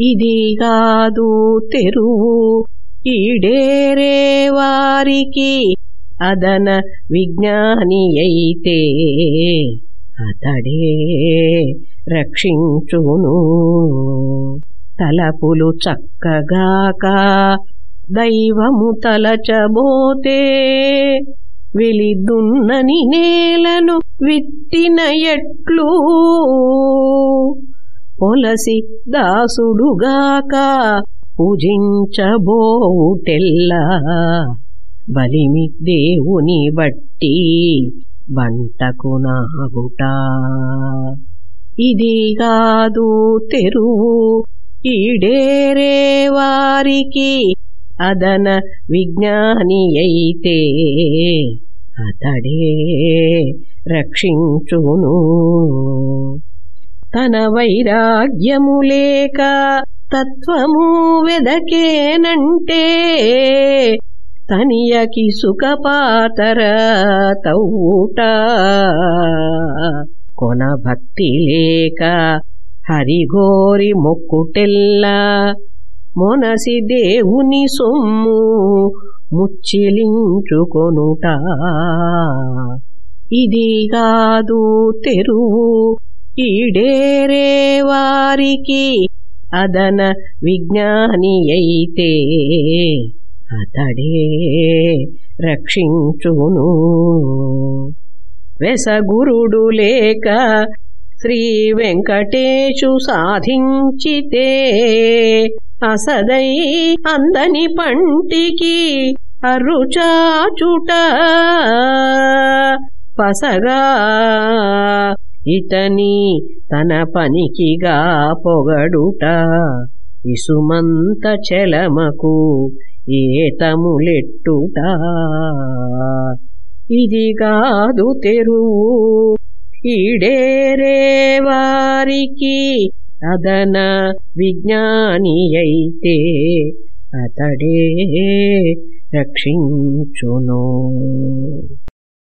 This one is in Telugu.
ఇది కాదు తెరువు. ఈడేరే వారికి అదన విజ్ఞాని అయితే అతడే రక్షించును. తలపులు చక్కగాక దైవము తలచబోతే వెలిదున్నని నేలను విత్తిన ఎట్లు? పొలసి దాసుడుగాక పూజించబోటెల్లా బలిమి దేవుని బట్టి వంటకు నాగుట. ఇది కాదు తెరువు ఈడేరే వారికి అదన విజ్ఞాని అయితే అతడే రక్షించును. తన వైరాగ్యము లేక తత్వము వెదకేనంటే తనియకి సుఖపాతర తౌట కొన భక్తి లేక హరిగోరి మొక్కుటెల్లా మొనసి దేవుని సొమ్ము ముచ్చిలించుకొనుట. ఇది కాదు తెరువు ఈడేరే వారికి అదన విజ్ఞాని అయితే అతడే రక్షించును. వెసగురుడు లేక శ్రీ వెంకటేశు సాధించితే అసదై అందని పంటికి అరుచాచుట పసగా ఇతని తన పనికిగా పొగడుట. ఇసుమంత చలమకు ఏతములెట్టుట ఇది కాదు తెరువు ఈడేరే వారికి అదన విజ్ఞాని అయితే అతడే రక్షించును.